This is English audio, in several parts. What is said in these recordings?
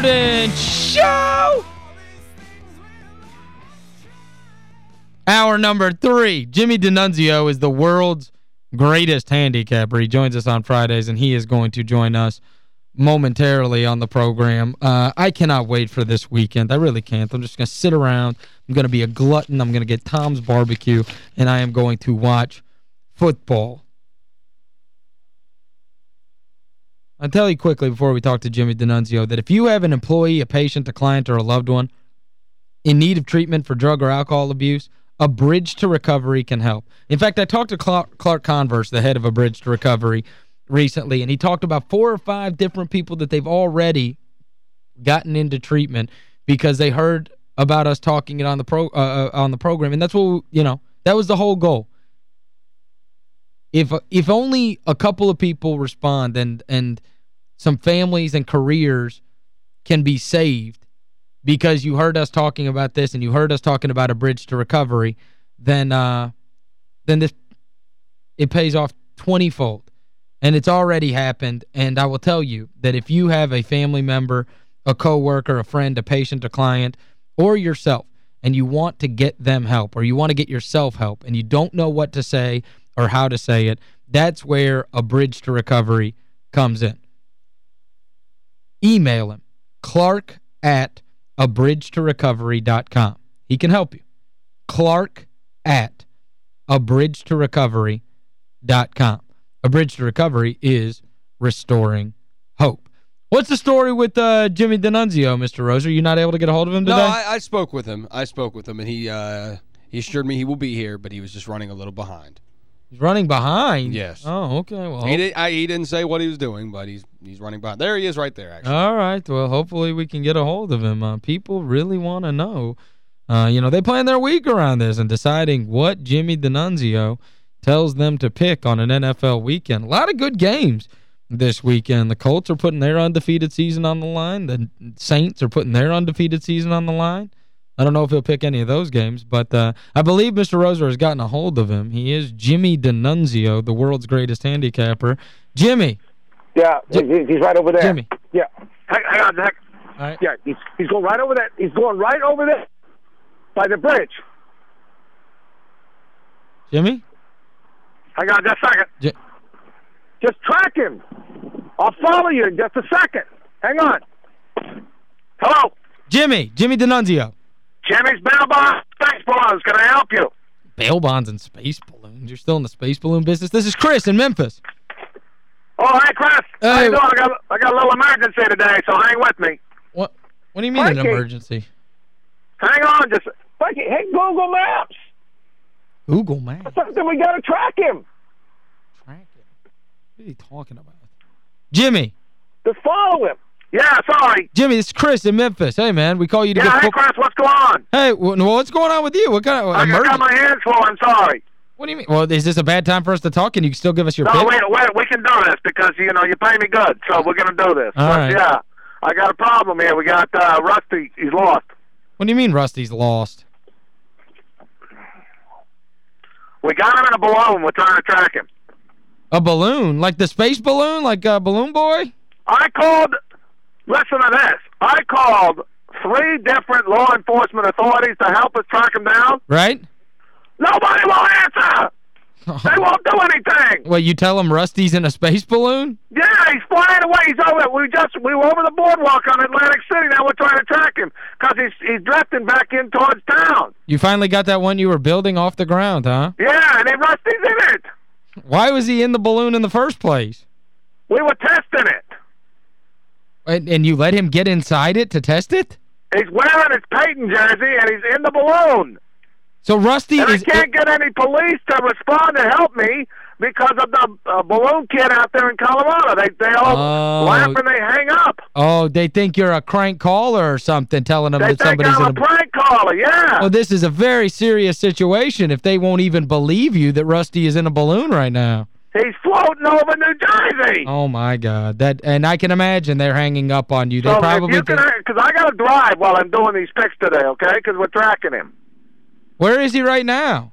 Vernon Show! Hour number three. Jimmy D'Annunzio is the world's greatest handicapper. He joins us on Fridays, and he is going to join us momentarily on the program. Uh, I cannot wait for this weekend. I really can't. I'm just going to sit around. I'm going to be a glutton. I'm going to get Tom's Barbecue, and I am going to watch football. I'll tell you quickly before we talk to Jimmy D'Annunzio that if you have an employee, a patient, a client, or a loved one in need of treatment for drug or alcohol abuse, a bridge to recovery can help. In fact, I talked to Clark, Converse, the head of a bridge to recovery, recently, and he talked about four or five different people that they've already gotten into treatment because they heard about us talking it on the pro uh, uh on the program, and that's what, you know, that was the whole goal. If if only a couple of people respond and and some families and careers can be saved because you heard us talking about this and you heard us talking about a bridge to recovery, then uh, then this it pays off 20-fold. And it's already happened. And I will tell you that if you have a family member, a coworker, a friend, a patient, a client, or yourself, and you want to get them help or you want to get yourself help and you don't know what to say or how to say it, that's where a bridge to recovery comes in. Email him, clark at abridgetorecovery.com. He can help you. Clark at abridgetorecovery.com. A Bridge to Recovery is restoring hope. What's the story with uh, Jimmy D'Annunzio, Mr. Rose? Are you not able to get a hold of him today? No, I, I spoke with him. I spoke with him, and he uh, he assured me he will be here, but he was just running a little behind. He's running behind? Yes. Oh, okay. Well, he, did, I, he didn't say what he was doing, but he's he's running behind. There he is right there, actually. All right. Well, hopefully we can get a hold of him. Uh, people really want to know. Uh, you know, they plan their week around this and deciding what Jimmy D'Annunzio tells them to pick on an NFL weekend. A lot of good games this weekend. The Colts are putting their undefeated season on the line. The Saints are putting their undefeated season on the line. I don't know if he'll pick any of those games, but uh, I believe Mr. Roser has gotten a hold of him. He is Jimmy D'Annunzio, the world's greatest handicapper. Jimmy. Yeah, he's right over there. Jimmy. Yeah. Hang, hang on, Zach. All right. Yeah, he's, he's going right over there. He's going right over there by the bridge. Jimmy? Hang on just a second. J just track him. I'll follow you in just a second. Hang on. Hello? Jimmy. Jimmy D'Annunzio. Jimmy's bail bonds, space balloons. Can I help you? Bail bonds and space balloons. You're still in the space balloon business? This is Chris in Memphis. Oh, hey, Chris. Hey. How you doing? I got, I got a little emergency today, so hang with me. What What do you mean an emergency? Hang on just... Mikey, hey, Google Maps. Google Maps. Something we got to track him. Track him? What are you talking about? Jimmy. Just follow him. Yeah, sorry. Jimmy, it's Chris in Memphis. Hey, man, we call you to Yeah, get hey. Chris, what's going on? Hey, well, what's going on with you? What kind of I emergency? got my hands full. I'm sorry. What do you mean? Well, is this a bad time for us to talk? Can you can still give us your No, pick? wait, wait, we can do this because, you know, you pay me good, so we're going to do this. All but, right. yeah, I got a problem here. We got uh, Rusty. He's lost. What do you mean Rusty's lost? We got him in a balloon. We're trying to track him. A balloon? Like the space balloon? Like uh, Balloon Boy? I called, listen to this. I called three different law enforcement authorities to help us track him down. Right? Nobody will answer. They won't do anything. Well, you tell them Rusty's in a space balloon? Yeah, he's flying away. He's over. We just we were over the boardwalk on Atlantic City. Now we're trying to track him because he's he's drifting back in towards town. You finally got that one you were building off the ground, huh? Yeah, and then Rusty's in it. Why was he in the balloon in the first place? We were testing it. And, and you let him get inside it to test it? He's wearing his Peyton jersey and he's in the balloon. So Rusty And is... I can't get any police to respond to help me because of the uh, balloon kid out there in Colorado. They they all Oh. laugh and they hang up. Oh, they think you're a crank caller or something, telling them They that somebody's I'm in a a... prank caller. Yeah. Well, this is a very serious situation if they won't even believe you that Rusty is in a balloon right now. He's floating over New Jersey. Oh, my God. that And I can imagine they're hanging up on you. They so probably because I got to drive while I'm doing these picks today, okay? Because we're tracking him. Where is he right now?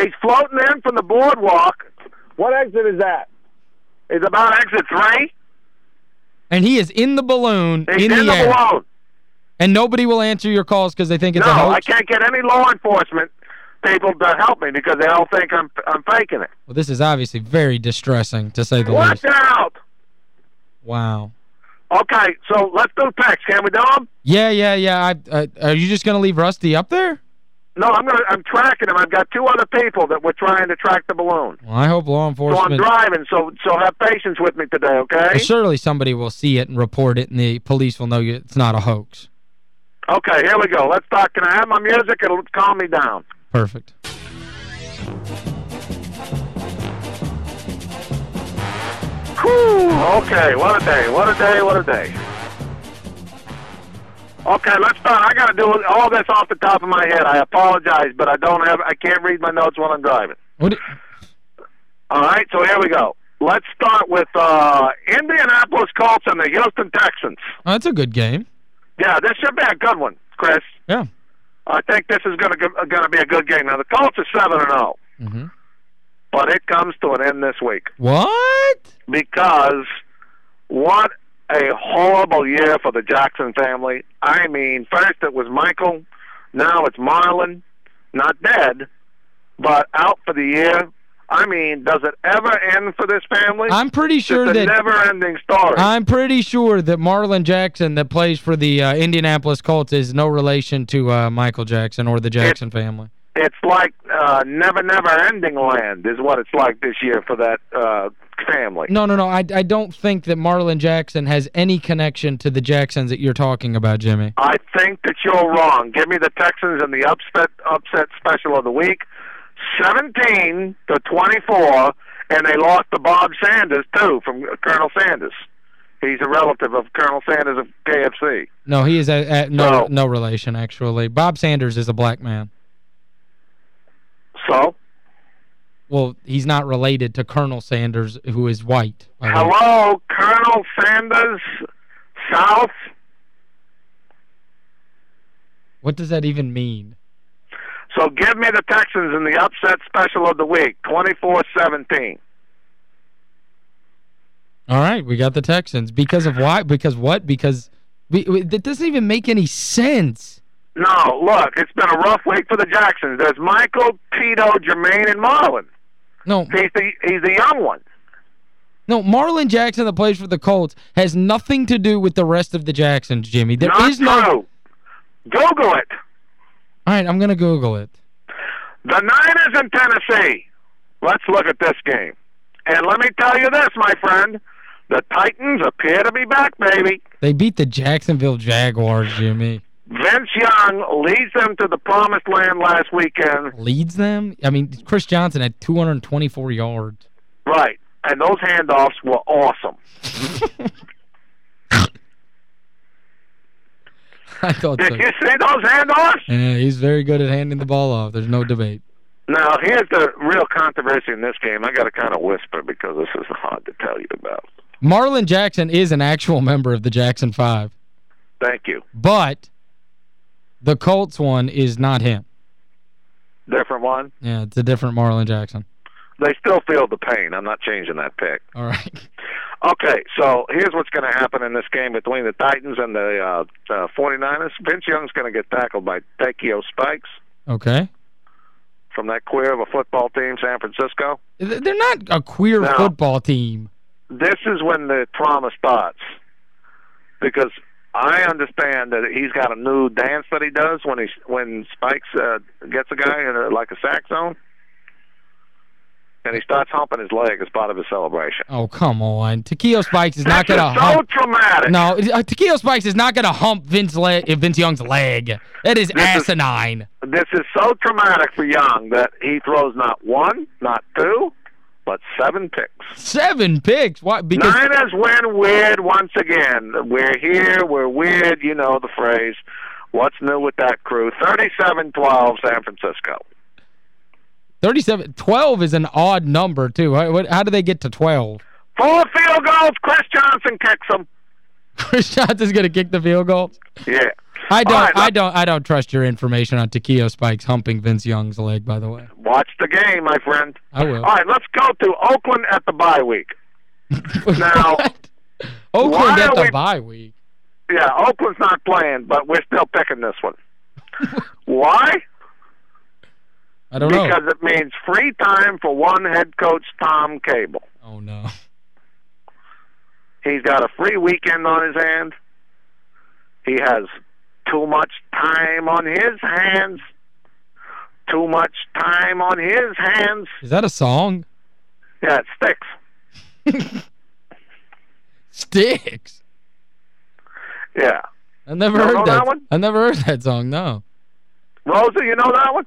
He's floating in from the boardwalk. What exit is that? It's about exit three. And he is in the balloon He's in, in, the, the air. balloon. And nobody will answer your calls because they think it's no, a I hoax? can't get any law enforcement people to help me because they all think I'm I'm faking it. Well, this is obviously very distressing, to say the Watch least. out. Wow. Okay, so let's do picks. Can we do them? Yeah, yeah, yeah. I, uh, are you just going to leave Rusty up there? No, I'm gonna. I'm tracking him. I've got two other people that we're trying to track the balloon. Well, I hope law enforcement. So I'm driving. So so have patience with me today, okay? Well, surely somebody will see it and report it, and the police will know you it's not a hoax. Okay, here we go. Let's talk. Can I have my music? It'll calm me down. Perfect. Whew, okay, what a day, what a day, what a day. Okay, let's start. I got to do all this off the top of my head. I apologize, but I don't have, I can't read my notes while I'm driving. What? All right, so here we go. Let's start with uh, Indianapolis Colts and the Houston Texans. Oh, that's a good game. Yeah, this should be a good one, Chris. Yeah. I think this is going to going to be a good game. Now the Colts are seven and zero, Mm-hmm. but it comes to an end this week. What? because what a horrible year for the Jackson family. I mean, first it was Michael, now it's Marlon, not dead, but out for the year. I mean, does it ever end for this family? I'm pretty sure it's a that... never-ending story. I'm pretty sure that Marlon Jackson that plays for the uh, Indianapolis Colts is no relation to uh, Michael Jackson or the Jackson family. it's like uh, never, never-ending land is what it's like this year for that uh, family. No, no, no. I, I don't think that Marlon Jackson has any connection to the Jacksons that you're talking about, Jimmy. I think that you're wrong. Give me the Texans and the upset upset special of the week. 17 to 24 and they lost to Bob Sanders too from Colonel Sanders. He's a relative of Colonel Sanders of KFC. No, he is a, a, no No. no relation, actually. Bob Sanders is a black man. So, Well, he's not related to Colonel Sanders, who is white. way. hello, Colonel Sanders South. What does that even mean? So give me the Texans in the upset special of the week, 24-17. All right, we got the Texans. Because of why? Because what? Because we, we, that doesn't even make any sense. No, look, it's been a rough week for the Jacksons. There's Michael, Tito, Jermaine, and Marlon. No, He's the he's the young one. no, Marlon Jackson that plays for the Colts has nothing to do with the rest of the Jacksons, Jimmy. There Not is no true. Google it. All right, I'm going to Google it. The Niners in Tennessee. Let's look at this game. And let me tell you this, my friend. The Titans appear to be back, baby. They beat the Jacksonville Jaguars, Jimmy. Vince Young leads them to the promised land last weekend. Leads them? I mean, Chris Johnson had 224 yards. Right. And those handoffs were awesome. I thought Did so. you see those handoffs? Yeah, he's very good at handing the ball off. There's no debate. Now, here's the real controversy in this game. I got to kind of whisper because this is hard to tell you about. Marlon Jackson is an actual member of the Jackson 5, Thank you. but the Colts one is not him. Different one. Yeah, it's a different Marlon Jackson. They still feel the pain. I'm not changing that pick. All right. Okay, so here's what's going to happen in this game between the Titans and the uh, uh, 49ers. Vince Young's going to get tackled by Takeo Spikes Okay. from that queer of a football team, San Francisco. They're not a queer No. football team. This is when the trauma starts because I understand that he's got a new dance that he does when he when Spikes uh, gets a guy in a, like a sack zone, and he starts humping his leg as part of his celebration. Oh, come on. Takeo Spikes is not going to is so hump. traumatic. No, uh, Takeo Spikes is not going to hump Vince Le uh, Vince Young's leg. That is This is- asinine. This is so traumatic for Young that he throws not one, not two, but seven picks. Seven picks. Why? Because Niners win weird once again. We're here, we're weird, you know the phrase. What's new with that crew? 37-12 San Francisco. 37 12 is an odd number too. How, what, how do they get to 12? Four field goals, Chris Johnson kicks them. Chris Johnson's going to kick the field goal. Yeah. I don't right, I don't I don't trust your information on Takeo Spikes humping Vince Young's leg by the way. Watch the game, my friend. I will. All right, let's go to Oakland at the bye week. Now- Oakland at the we- bye week. Yeah, Oakland's not playing, but we're still picking this one. Why? I don't know. Because it means free time for one head coach, Tom Cable. Oh, no. He's got a free weekend on his hands. He has too much time on his hands. Too much time on his hands. Is that a song? Yeah, it sticks. Sticks. Yeah. I never You heard that. that one? I never heard that song, no. Rosa, you know that one?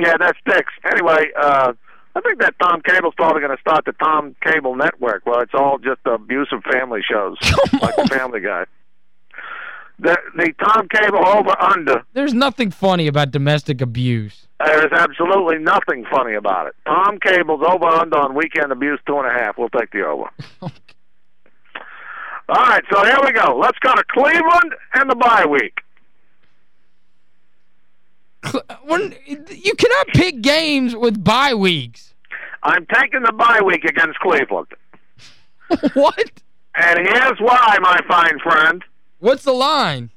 yeah, that sticks. Anyway, uh, I think that Tom Cable's probably going to start the Tom Cable Network, where it's all just abusive family shows, like the Family Guy. The the Tom Cable over under. There's nothing funny about domestic abuse. There is absolutely nothing funny about it. Tom Cable's over under on weekend abuse two and a half. We'll take the over. All right, so here we go. Let's go to Cleveland and the bye week. When, you cannot pick games with bye weeks. I'm taking the bye week against Cleveland. what? And here's why, my fine friend. What's the line?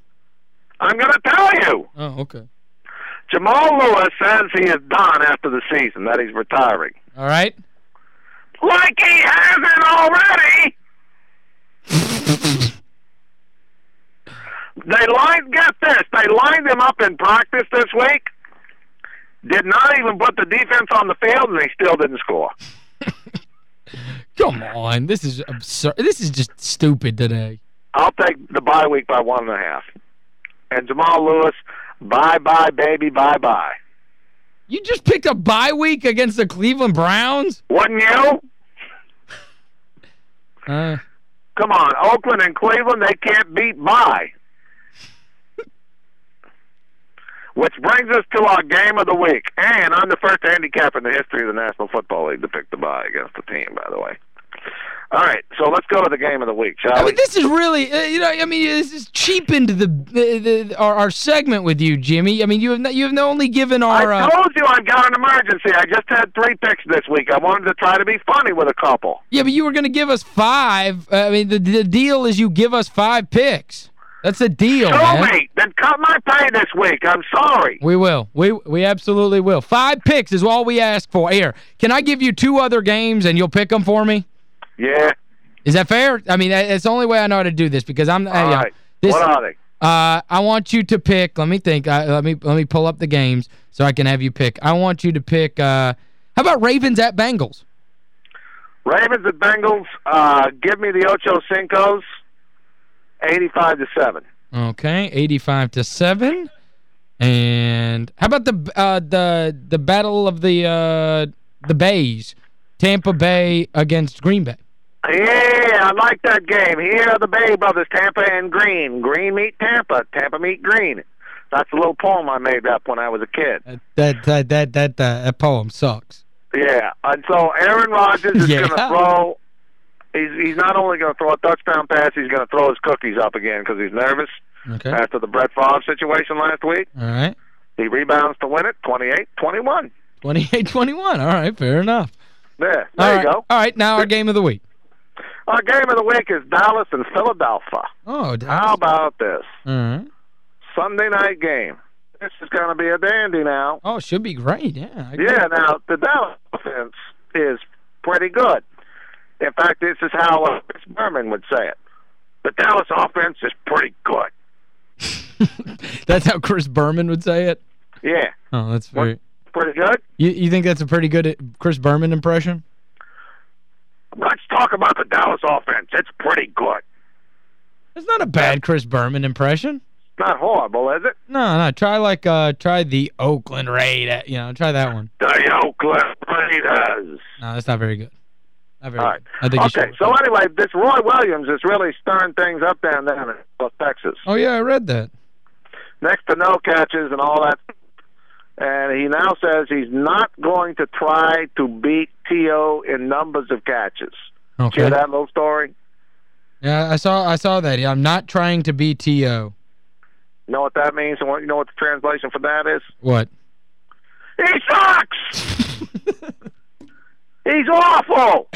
I'm going to tell you. Oh, okay. Jamal Lewis says he is done after the season, that he's retiring. All right. Like he hasn't already. they lined, get this, they lined him up in practice this week. Did not even put the defense on the field, and they still didn't score. Come on. This is absurd. This is just stupid today. I'll take the bye week by one and a half. And Jamal Lewis, bye bye, baby, bye bye. You just picked a bye week against the Cleveland Browns? Wouldn't you? Uh, Come on, Oakland and Cleveland, they can't beat bye. Which brings us to our game of the week. And I'm the first handicap in the history of the National Football League to pick the bye against the team, by the way. All right, so let's go to the game of the week, shall I we? mean, this is really, uh, you know, I mean, this is cheapened the, the, the our, our segment with you, Jimmy. I mean, you have not, you have only given our... I Uh, told you I've got an emergency. I just had three picks this week. I wanted to try to be funny with a couple. yeah, but you were going to give us five. Uh, I mean, the, the deal is you give us five picks. That's a deal, Show me. Then cut my pay this week. I'm sorry. We will. We we absolutely will. Five picks is all we ask for. Here, can I give you two other games and you'll pick them for me? Yeah. Is that fair? I mean, it's the only way I know how to do this because I'm... All yeah, right. this, what are they? Uh, I want you to pick. Let me think. Uh, let me let me pull up the games so I can have you pick. I want you to pick. Uh, how about Ravens at Bengals? Ravens at Bengals. Uh, give me the Ocho Cinco's. 85 to 7. Okay, 85 to 7. And how about the uh the the battle of the uh the Bays? Tampa Bay against Green Bay. Yeah, I like that game. Here are the Bay Brothers, Tampa and Green. Green meet Tampa. Tampa meet Green. That's a little poem I made up when I was a kid. That that that that that, that poem sucks. Yeah, and so Aaron Rodgers is Yeah. going to throw. He's he's not only going to throw a touchdown pass, he's going to throw his cookies up again because he's nervous Okay. after the Brett Favre situation last week. All right. He rebounds to win it, 28-21. 28-21. All right, fair enough. There, All there you right. go. All right, now our game of the week. Our game of the week is Dallas and Philadelphia. Oh, How about this All right. Sunday night game? This is going to be a dandy now. Oh, should be great. Yeah. Yeah, now the Dallas offense is pretty good. In fact, this is how uh, Chris Berman would say it. The Dallas offense is pretty good. that's how Chris Berman would say it? Yeah, Oh, that's very... pretty good. You you think that's a pretty good Chris Berman impression? Let's talk about the Dallas offense. It's pretty good. It's not a bad Chris Berman impression. Not horrible, is it? No, no, try like uh try the Oakland Raiders. you know, try that one. The Oakland Raiders. No, that's not very good. All right. I think he Okay, so anyway, this Roy Williams is really stirring things up down there in South Texas. Oh, yeah, I read that. Next to no catches and all that. And he now says he's not going to try to beat T.O. in numbers of catches. Okay. Hear that little story? Yeah, I saw I saw that. I'm not trying to be T.O. You know what that means? And what, you know what the translation for that is? What? He sucks! He's awful!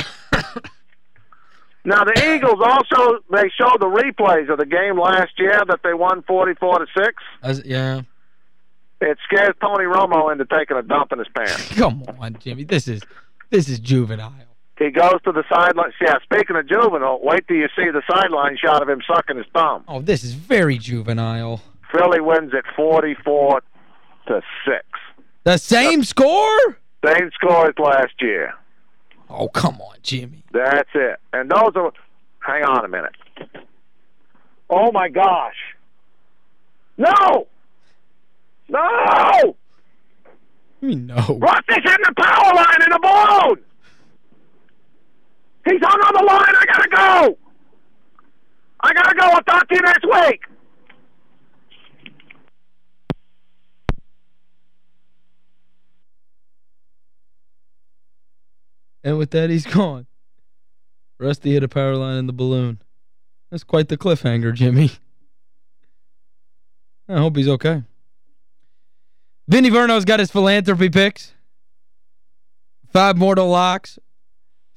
Now, the Eagles also, they show the replays of the game last year that they won 44 to 6. As- yeah. It scares Tony Romo into taking a dump in his pants. Come on, Jimmy. This is this is juvenile. He goes to the sideline. Yeah, speaking of juvenile, wait till you see the sideline shot of him sucking his thumb. Oh, this is very juvenile. Philly wins at 44 to 6. The same score? Same score as last year. Oh, come on, Jimmy. That's it. And those are. Hang on a minute. Oh my gosh. No! No! I mean, no. Rusty's hitting the power line in the balloon! He's hung on the line. I gotta go! I gotta go. I'll talk to you next week. And with that, he's gone. Rusty hit a power line in the balloon. That's quite the cliffhanger, Jimmy. I hope he's okay. Vinny Verno's got his philanthropy picks. Five mortal locks.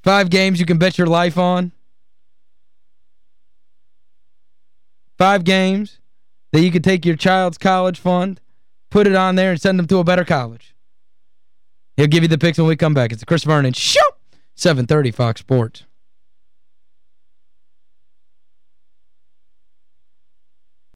Five games you can bet your life on. Five games that you could take your child's college fund, put it on there, and send them to a better college. He'll give you the picks when we come back. It's the Chris Vernon Show, 730 Fox Sports.